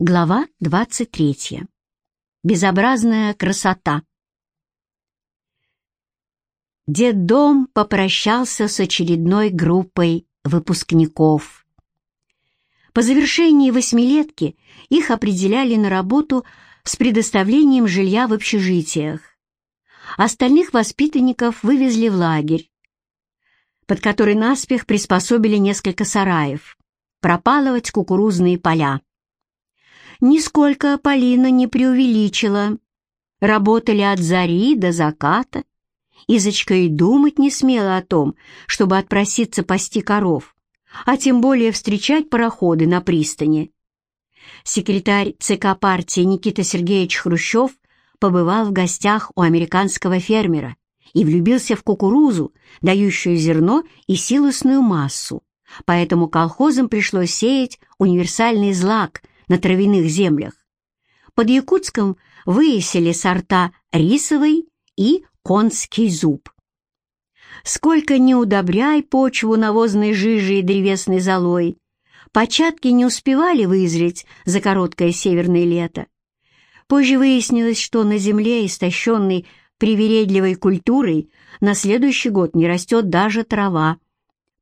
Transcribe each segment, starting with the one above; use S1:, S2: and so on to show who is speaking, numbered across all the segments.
S1: Глава 23. Безобразная красота. Деддом попрощался с очередной группой выпускников. По завершении восьмилетки их определяли на работу с предоставлением жилья в общежитиях. Остальных воспитанников вывезли в лагерь, под который наспех приспособили несколько сараев, пропалывать кукурузные поля. Нисколько Полина не преувеличила. Работали от зари до заката. Изочка и думать не смела о том, чтобы отпроситься пасти коров, а тем более встречать пароходы на пристани. Секретарь ЦК партии Никита Сергеевич Хрущев побывал в гостях у американского фермера и влюбился в кукурузу, дающую зерно и силосную массу. Поэтому колхозам пришлось сеять универсальный злак на травяных землях. Под Якутском выясили сорта рисовый и конский зуб. Сколько не удобряй почву навозной жижей и древесной золой, початки не успевали вызреть за короткое северное лето. Позже выяснилось, что на земле, истощенной привередливой культурой, на следующий год не растет даже трава.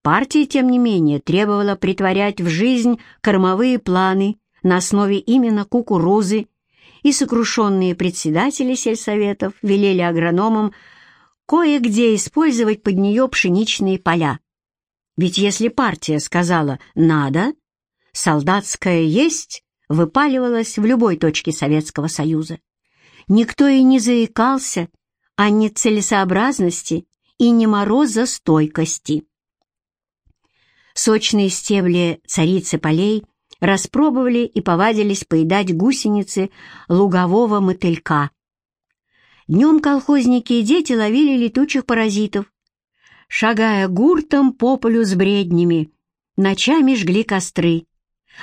S1: Партия, тем не менее, требовала притворять в жизнь кормовые планы на основе именно кукурузы, и сокрушенные председатели сельсоветов велели агрономам кое-где использовать под нее пшеничные поля. Ведь если партия сказала «надо», солдатское «есть» выпаливалось в любой точке Советского Союза. Никто и не заикался о нецелесообразности и не морозостойкости. Сочные стебли царицы полей распробовали и повадились поедать гусеницы лугового мотылька. Днем колхозники и дети ловили летучих паразитов, шагая гуртом по полю с бреднями, ночами жгли костры.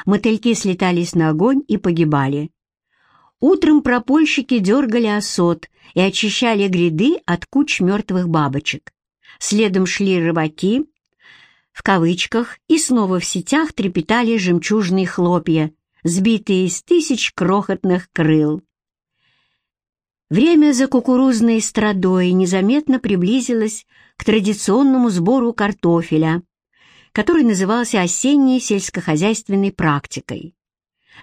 S1: Мотыльки слетались на огонь и погибали. Утром пропольщики дергали осот и очищали гряды от куч мертвых бабочек. Следом шли рыбаки, в кавычках, и снова в сетях трепетали жемчужные хлопья, сбитые из тысяч крохотных крыл. Время за кукурузной страдой незаметно приблизилось к традиционному сбору картофеля, который назывался осенней сельскохозяйственной практикой.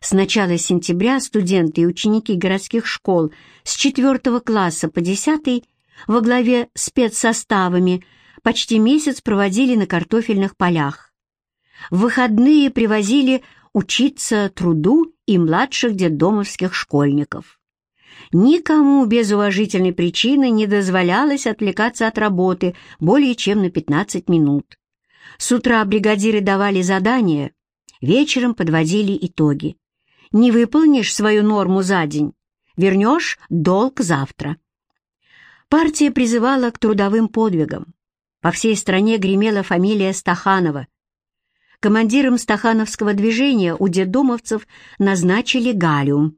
S1: С начала сентября студенты и ученики городских школ с 4 класса по 10 во главе спецсоставами – почти месяц проводили на картофельных полях. В выходные привозили учиться труду и младших детдомовских школьников. Никому без уважительной причины не дозволялось отвлекаться от работы более чем на 15 минут. С утра бригадиры давали задания, вечером подводили итоги. Не выполнишь свою норму за день, вернешь долг завтра. Партия призывала к трудовым подвигам. По всей стране гремела фамилия Стаханова. Командиром стахановского движения у деддомовцев назначили Галю.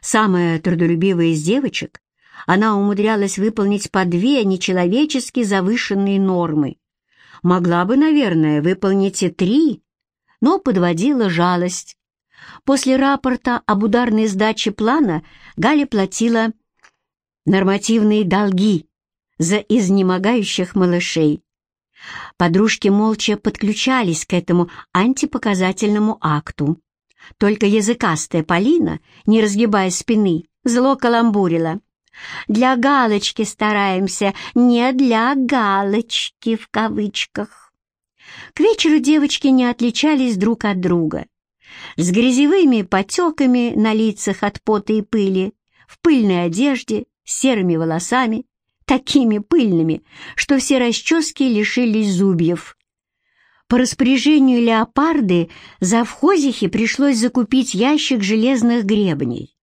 S1: Самая трудолюбивая из девочек, она умудрялась выполнить по две нечеловечески завышенные нормы. Могла бы, наверное, выполнить и три, но подводила жалость. После рапорта об ударной сдаче плана Галя платила нормативные долги за изнемогающих малышей. Подружки молча подключались к этому антипоказательному акту. Только языкастая Полина, не разгибая спины, зло каламбурила. «Для галочки стараемся, не для галочки в кавычках». К вечеру девочки не отличались друг от друга. С грязевыми потеками на лицах от пота и пыли, в пыльной одежде, с серыми волосами, такими пыльными, что все расчески лишились зубьев. По распоряжению леопарды завхозихе пришлось закупить ящик железных гребней.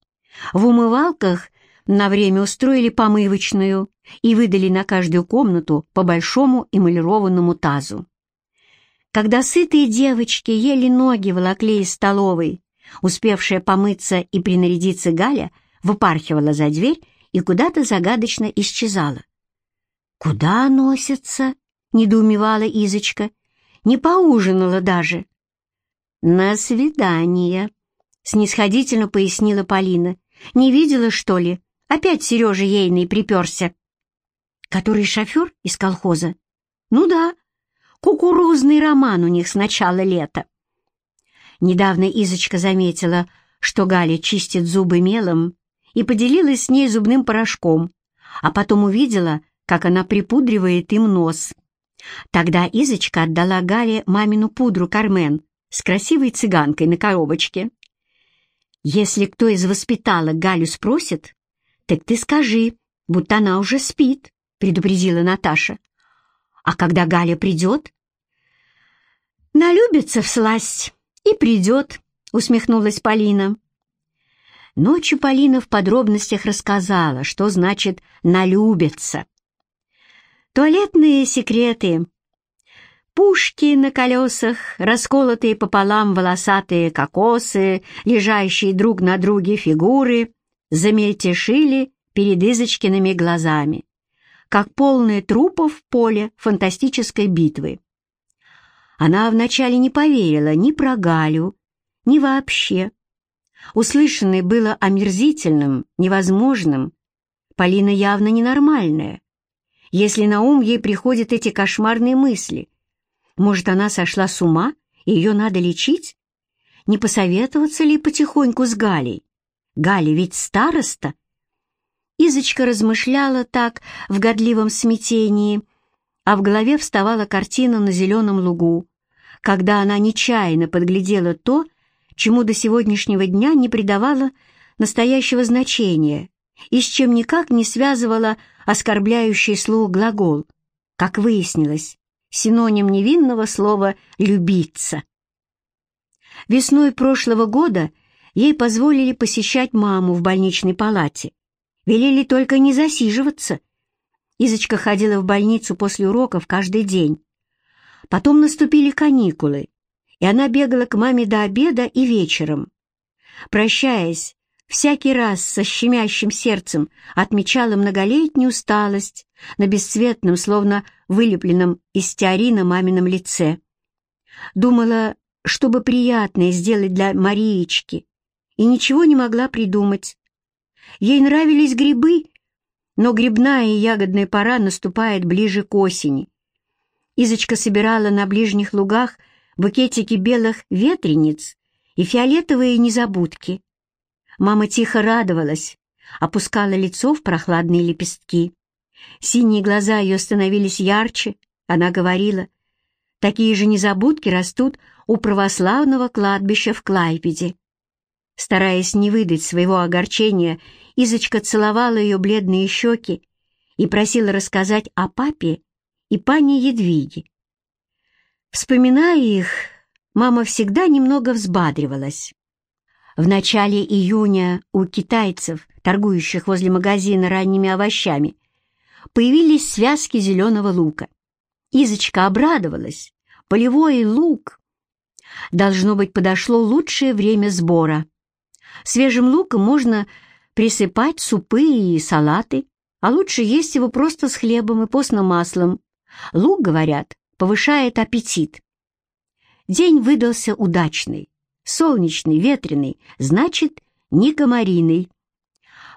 S1: В умывалках на время устроили помывочную и выдали на каждую комнату по большому эмалированному тазу. Когда сытые девочки ели ноги волокли из столовой, успевшая помыться и принарядиться Галя выпархивала за дверь и куда-то загадочно исчезала. «Куда носится?» — недоумевала Изочка. «Не поужинала даже». «На свидание», — снисходительно пояснила Полина. «Не видела, что ли? Опять Сережа ейный приперся». «Который шофер из колхоза?» «Ну да. Кукурузный роман у них с начала лета». Недавно Изочка заметила, что Галя чистит зубы мелом, и поделилась с ней зубным порошком, а потом увидела, как она припудривает им нос. Тогда Изочка отдала Гале мамину пудру Кармен с красивой цыганкой на коробочке. «Если кто из воспиталок Галю спросит, так ты скажи, будто она уже спит», — предупредила Наташа. «А когда Галя придет?» «Налюбится в сласть и придет», — усмехнулась Полина. Ночью Полина в подробностях рассказала, что значит «налюбиться». Туалетные секреты. Пушки на колесах, расколотые пополам волосатые кокосы, лежащие друг на друге фигуры, замельтешили перед Изочкиными глазами, как полное трупов в поле фантастической битвы. Она вначале не поверила ни про Галю, ни вообще, Услышанное было омерзительным, невозможным. Полина явно ненормальная. Если на ум ей приходят эти кошмарные мысли, может, она сошла с ума, и ее надо лечить? Не посоветоваться ли потихоньку с Галей? Галя ведь староста. Изочка размышляла так в годливом смятении, а в голове вставала картина на зеленом лугу, когда она нечаянно подглядела то, чему до сегодняшнего дня не придавала настоящего значения и с чем никак не связывала оскорбляющий слух глагол, как выяснилось, синоним невинного слова «любиться». Весной прошлого года ей позволили посещать маму в больничной палате. Велели только не засиживаться. Изочка ходила в больницу после уроков каждый день. Потом наступили каникулы, и она бегала к маме до обеда и вечером. Прощаясь, всякий раз со щемящим сердцем отмечала многолетнюю усталость на бесцветном, словно вылепленном из стеарина мамином лице. Думала, чтобы приятное сделать для Мариечки, и ничего не могла придумать. Ей нравились грибы, но грибная и ягодная пора наступает ближе к осени. Изочка собирала на ближних лугах букетики белых ветрениц и фиолетовые незабудки. Мама тихо радовалась, опускала лицо в прохладные лепестки. Синие глаза ее становились ярче, она говорила, такие же незабудки растут у православного кладбища в Клайпеде. Стараясь не выдать своего огорчения, Изочка целовала ее бледные щеки и просила рассказать о папе и пане Едвиге. Вспоминая их, мама всегда немного взбадривалась. В начале июня у китайцев, торгующих возле магазина ранними овощами, появились связки зеленого лука. Изочка обрадовалась. Полевой лук. Должно быть, подошло лучшее время сбора. Свежим луком можно присыпать супы и салаты, а лучше есть его просто с хлебом и постным маслом. Лук, говорят, повышает аппетит. День выдался удачный, солнечный, ветреный, значит, не комариный.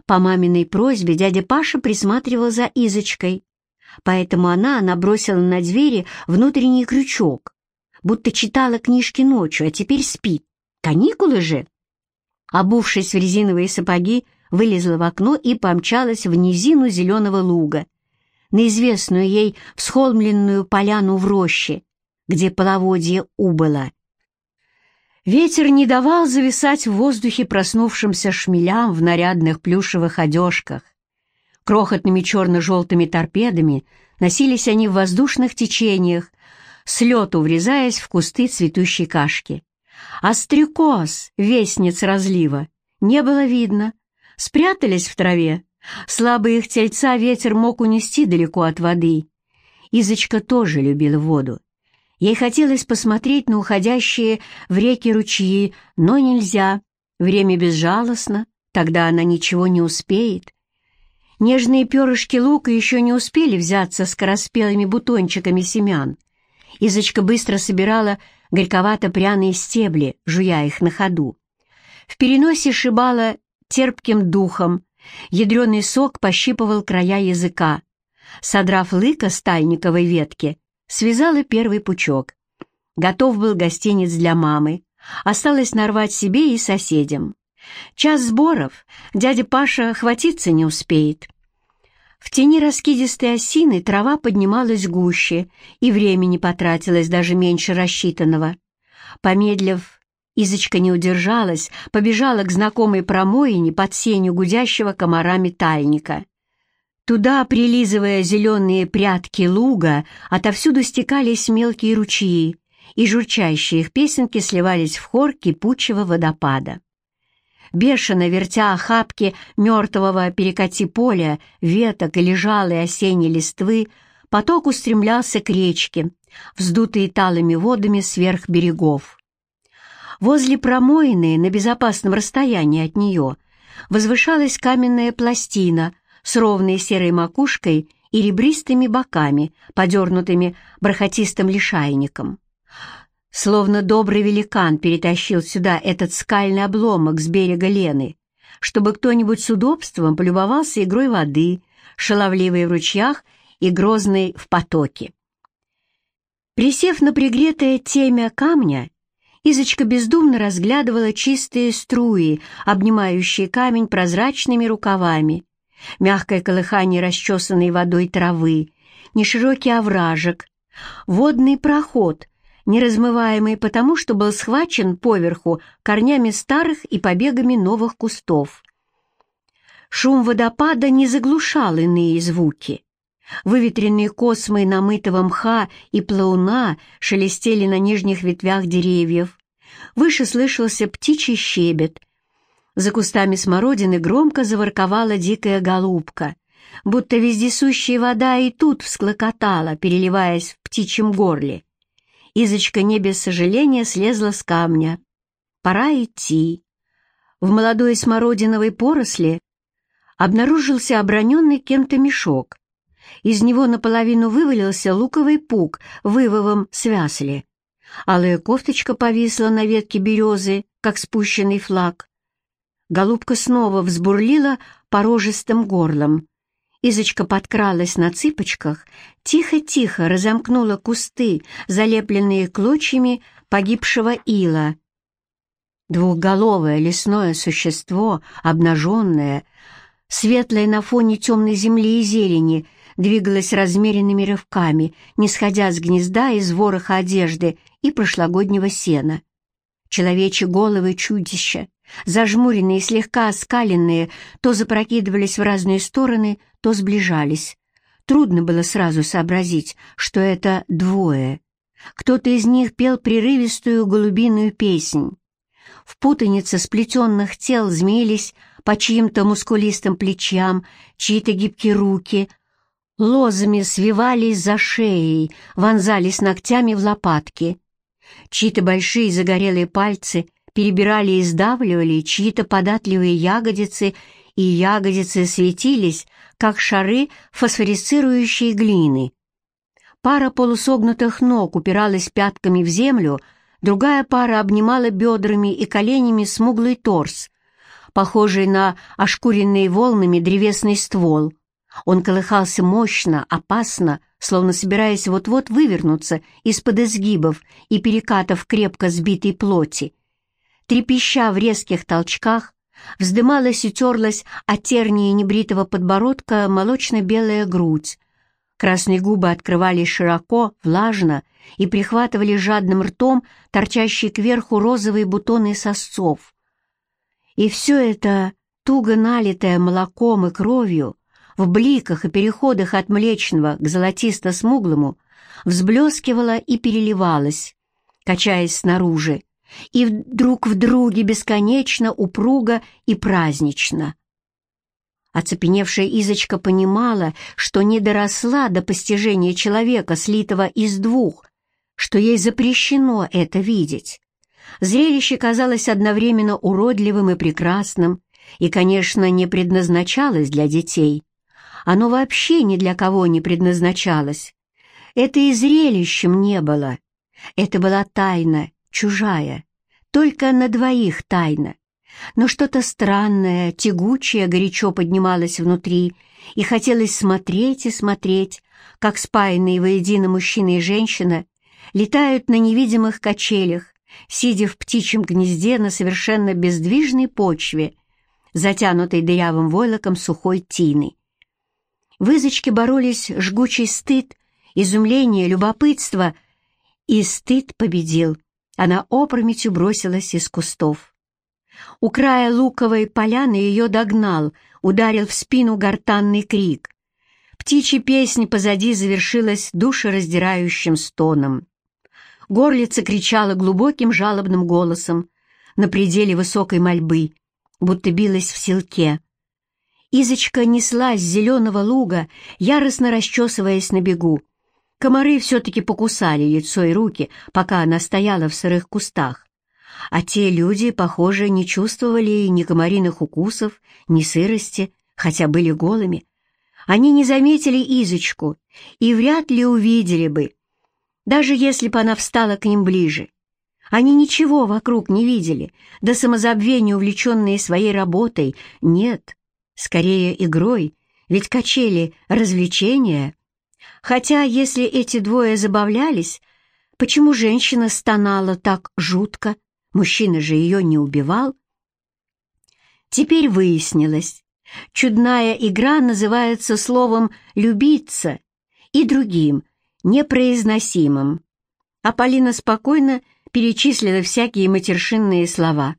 S1: По маминой просьбе дядя Паша присматривал за Изочкой, поэтому она набросила на двери внутренний крючок, будто читала книжки ночью, а теперь спит. Каникулы же! Обувшись в резиновые сапоги, вылезла в окно и помчалась в низину зеленого луга на известную ей всхолмленную поляну в роще, где половодье убыло. Ветер не давал зависать в воздухе проснувшимся шмелям в нарядных плюшевых одежках. Крохотными черно-желтыми торпедами носились они в воздушных течениях, с лету врезаясь в кусты цветущей кашки. А стрекоз, вестниц разлива, не было видно, спрятались в траве, Слабые их тельца ветер мог унести далеко от воды. Изочка тоже любила воду. Ей хотелось посмотреть на уходящие в реки ручьи, но нельзя. Время безжалостно, тогда она ничего не успеет. Нежные перышки лука еще не успели взяться скороспелыми бутончиками семян. Изочка быстро собирала горьковато-пряные стебли, жуя их на ходу. В переносе шибала терпким духом, ядреный сок пощипывал края языка. Содрав лыка с тайниковой ветки, связала первый пучок. Готов был гостиниц для мамы. Осталось нарвать себе и соседям. Час сборов, дядя Паша хватиться не успеет. В тени раскидистой осины трава поднималась гуще, и времени потратилось даже меньше рассчитанного. Помедлив, Изочка не удержалась, побежала к знакомой промоине под сенью гудящего комарами тальника. Туда, прилизывая зеленые прядки луга, отовсюду стекались мелкие ручьи, и журчащие их песенки сливались в хор кипучего водопада. Бешено вертя охапки мертвого перекати поля, веток и лежалой осенней листвы, поток устремлялся к речке, вздутые талыми водами сверх берегов. Возле промоины, на безопасном расстоянии от нее, возвышалась каменная пластина с ровной серой макушкой и ребристыми боками, подернутыми бархатистым лишайником. Словно добрый великан перетащил сюда этот скальный обломок с берега Лены, чтобы кто-нибудь с удобством полюбовался игрой воды, шаловливой в ручьях и грозной в потоке. Присев на пригретое темя камня, Изочка бездумно разглядывала чистые струи, обнимающие камень прозрачными рукавами, мягкое колыхание расчесанной водой травы, неширокий овражек, водный проход, неразмываемый потому, что был схвачен поверху корнями старых и побегами новых кустов. Шум водопада не заглушал иные звуки. Выветренные космы намытого мха и плауна шелестели на нижних ветвях деревьев. Выше слышался птичий щебет. За кустами смородины громко заворковала дикая голубка, будто вездесущая вода и тут всклокотала, переливаясь в птичьем горле. Изочка не без сожаления слезла с камня. Пора идти. В молодой смородиновой поросли обнаружился оброненный кем-то мешок. Из него наполовину вывалился луковый пук вывовом свясле. Алая кофточка повисла на ветке березы, как спущенный флаг. Голубка снова взбурлила порожистым горлом. Изочка подкралась на цыпочках, тихо-тихо разомкнула кусты, залепленные клочьями погибшего ила. Двухголовое лесное существо, обнаженное, светлое на фоне темной земли и зелени, двигалась размеренными рывками, не сходя с гнезда из вороха одежды и прошлогоднего сена. Человечьи головы чудища, зажмуренные и слегка оскаленные, то запрокидывались в разные стороны, то сближались. Трудно было сразу сообразить, что это двое. Кто-то из них пел прерывистую голубиную песнь. В путанице сплетенных тел змеились по чьим-то мускулистым плечам, чьи-то гибкие руки, лозами свивались за шеей, вонзались ногтями в лопатки. Чьи-то большие загорелые пальцы перебирали и сдавливали чьи-то податливые ягодицы, и ягодицы светились, как шары фосфорицирующей глины. Пара полусогнутых ног упиралась пятками в землю, другая пара обнимала бедрами и коленями смуглый торс, похожий на ошкуренный волнами древесный ствол — он колыхался мощно, опасно, словно собираясь вот-вот вывернуться из-под изгибов и перекатов крепко сбитой плоти. Трепеща в резких толчках, вздымалась и терлась от тернии небритого подбородка молочно-белая грудь. Красные губы открывались широко, влажно и прихватывали жадным ртом торчащие кверху розовые бутоны сосцов. И все это, туго налитое молоком и кровью, в бликах и переходах от млечного к золотисто-смуглому взблескивала и переливалась, качаясь снаружи, и вдруг в друге бесконечно, упруго и празднично. Оцепеневшая Изочка понимала, что не доросла до постижения человека, слитого из двух, что ей запрещено это видеть. Зрелище казалось одновременно уродливым и прекрасным, и, конечно, не предназначалось для детей. Оно вообще ни для кого не предназначалось. Это и зрелищем не было. Это была тайна, чужая, только на двоих тайна. но что-то странное, тягучее горячо поднималось внутри, и хотелось смотреть и смотреть, как спаянные воедино мужчина и женщина летают на невидимых качелях, сидя в птичьем гнезде на совершенно бездвижной почве, затянутой дырявым войлоком сухой тины. В Изочке боролись жгучий стыд, изумление, любопытство, и стыд победил. Она опрометью бросилась из кустов. У края луковой поляны ее догнал, ударил в спину гортанный крик. Птичья песня позади завершилась душераздирающим стоном. Горлица кричала глубоким жалобным голосом на пределе высокой мольбы, будто билась в селке. Изочка неслась с зеленого луга, яростно расчесываясь на бегу. Комары все-таки покусали лицо и руки, пока она стояла в сырых кустах. А те люди, похоже, не чувствовали ни комариных укусов, ни сырости, хотя были голыми. Они не заметили Изочку и вряд ли увидели бы, даже если бы она встала к ним ближе. Они ничего вокруг не видели, до самозабвения увлеченные своей работой, нет, скорее игрой, ведь качели — развлечения. Хотя, если эти двое забавлялись, почему женщина стонала так жутко, мужчина же ее не убивал? Теперь выяснилось, чудная игра называется словом «любиться» и другим, непроизносимым. А Полина спокойно перечислила всякие матершинные слова.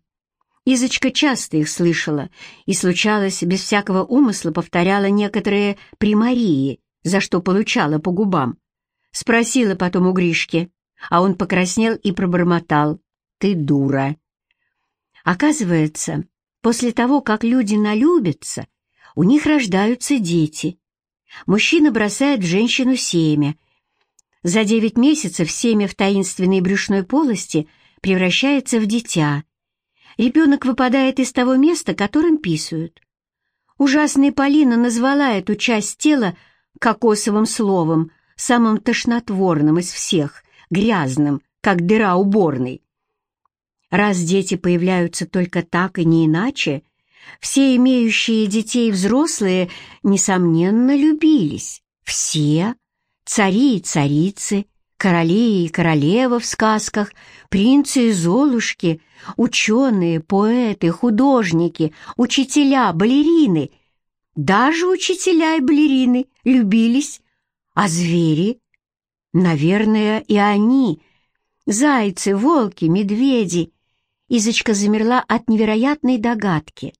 S1: Изочка часто их слышала и, случалось, без всякого умысла повторяла некоторые примарии, за что получала по губам. Спросила потом у Гришки, а он покраснел и пробормотал «Ты дура». Оказывается, после того, как люди налюбятся, у них рождаются дети. Мужчина бросает в женщину семя — за девять месяцев семя в таинственной брюшной полости превращается в дитя. Ребенок выпадает из того места, которым писают. Ужасная Полина назвала эту часть тела кокосовым словом, самым тошнотворным из всех, грязным, как дыра уборной. Раз дети появляются только так и не иначе, все имеющие детей взрослые, несомненно, любились. Все цари и царицы, короли и королевы в сказках, принцы и золушки, ученые, поэты, художники, учителя, балерины. Даже учителя и балерины любились, а звери? Наверное, и они. Зайцы, волки, медведи. Изочка замерла от невероятной догадки.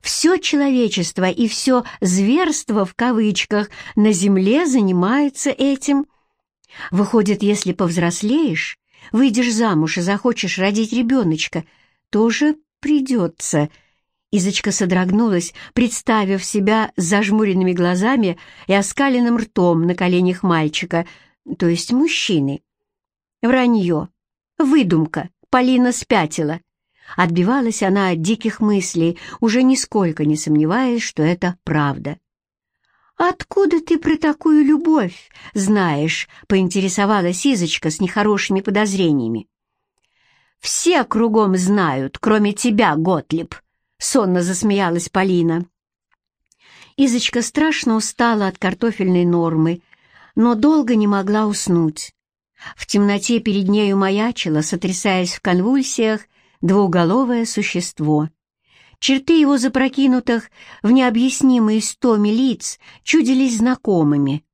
S1: Все человечество и все «зверство» в кавычках на земле занимается этим. Выходит, если повзрослеешь, выйдешь замуж и захочешь родить ребеночка, тоже придется. Изочка содрогнулась, представив себя с зажмуренными глазами и оскаленным ртом на коленях мальчика, то есть мужчины. Вранье, выдумка, Полина спятила. Отбивалась она от диких мыслей, уже нисколько не сомневаясь, что это правда. «Откуда ты про такую любовь знаешь?» — поинтересовалась Изочка с нехорошими подозрениями. «Все кругом знают, кроме тебя, Готлиб», — сонно засмеялась Полина. Изочка страшно устала от картофельной нормы, но долго не могла уснуть. В темноте перед нею маячила, сотрясаясь в конвульсиях, двуголовое существо. Черты его запрокинутых в необъяснимые стоми лиц чудились знакомыми.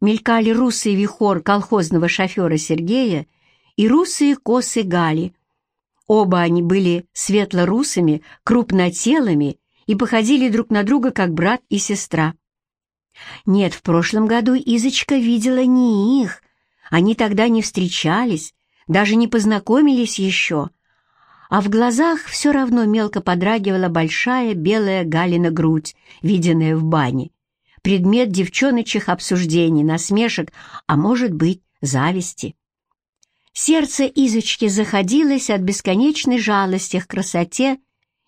S1: Мелькали русый вихор колхозного шофера Сергея и русые косы Гали. Оба они были светло-русыми, крупнотелыми и походили друг на друга как брат и сестра. Нет, в прошлом году Изочка видела не их. Они тогда не встречались, даже не познакомились еще — а в глазах все равно мелко подрагивала большая белая Галина грудь, виденная в бане. Предмет девчоночьих обсуждений, насмешек, а может быть, зависти. Сердце Изочки заходилось от бесконечной жалости к красоте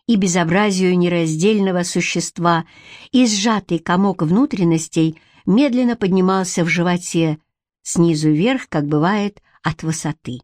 S1: и безобразию нераздельного существа, и сжатый комок внутренностей медленно поднимался в животе, снизу вверх, как бывает, от высоты.